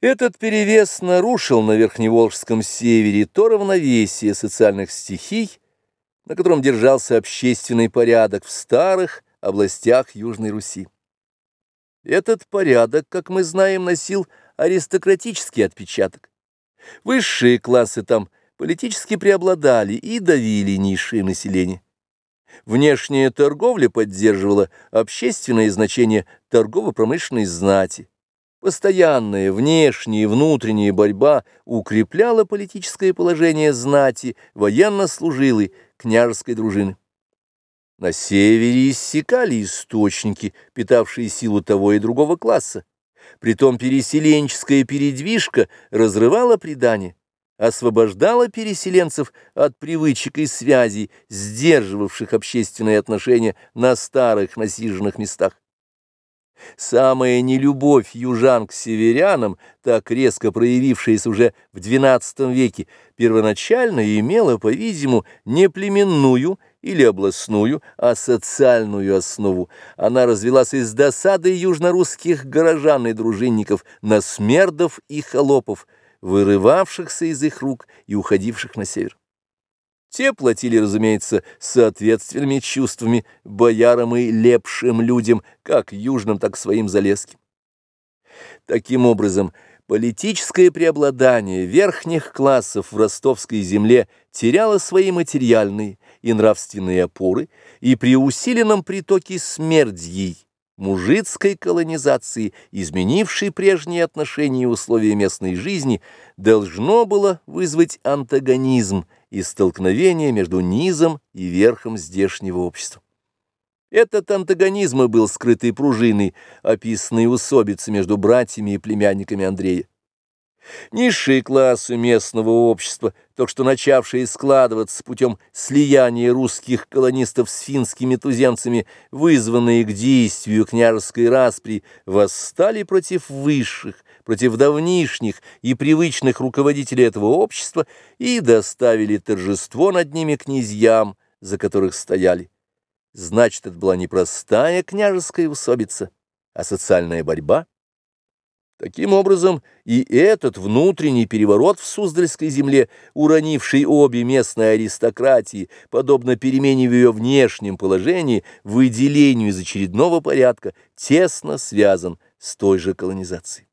Этот перевес нарушил на Верхневолжском севере то равновесие социальных стихий, на котором держался общественный порядок в старых областях Южной Руси. Этот порядок, как мы знаем, носил аристократический отпечаток. Высшие классы там политически преобладали и давили низшее население. Внешняя торговля поддерживала общественное значение торгово-промышленной знати. Постоянная внешняя и внутренняя борьба укрепляла политическое положение знати, военнослужилой, княжеской дружины. На севере иссякали источники, питавшие силу того и другого класса. Притом переселенческая передвижка разрывала предание, освобождала переселенцев от привычек и связей, сдерживавших общественные отношения на старых насиженных местах. Самая нелюбовь южан к северянам, так резко проявившаяся уже в XII веке, первоначально имела, по-видимому, не племенную или областную, а социальную основу. Она развелась из досады южнорусских горожан и дружинников на смердов и холопов, вырывавшихся из их рук и уходивших на север. Те платили, разумеется, соответственными чувствами боярам и лепшим людям, как южным, так своим залезским. Таким образом, политическое преобладание верхних классов в ростовской земле теряло свои материальные и нравственные опоры, и при усиленном притоке смердьей, мужицкой колонизации, изменившей прежние отношения и условия местной жизни, должно было вызвать антагонизм и столкновение между низом и верхом здешнего общества. Этот антагонизм был скрытой пружиной, описанной усобицы между братьями и племянниками Андрея. Низшие классы местного общества, только что начавшие складываться путем слияния русских колонистов с финскими туземцами, вызванные к действию княжеской распри, восстали против высших, против давнишних и привычных руководителей этого общества и доставили торжество над ними князьям, за которых стояли. Значит, это была не простая княжеская усобица, а социальная борьба. Таким образом, и этот внутренний переворот в Суздальской земле, уронивший обе местные аристократии, подобно перемене в ее внешнем положении, выделению из очередного порядка, тесно связан с той же колонизацией.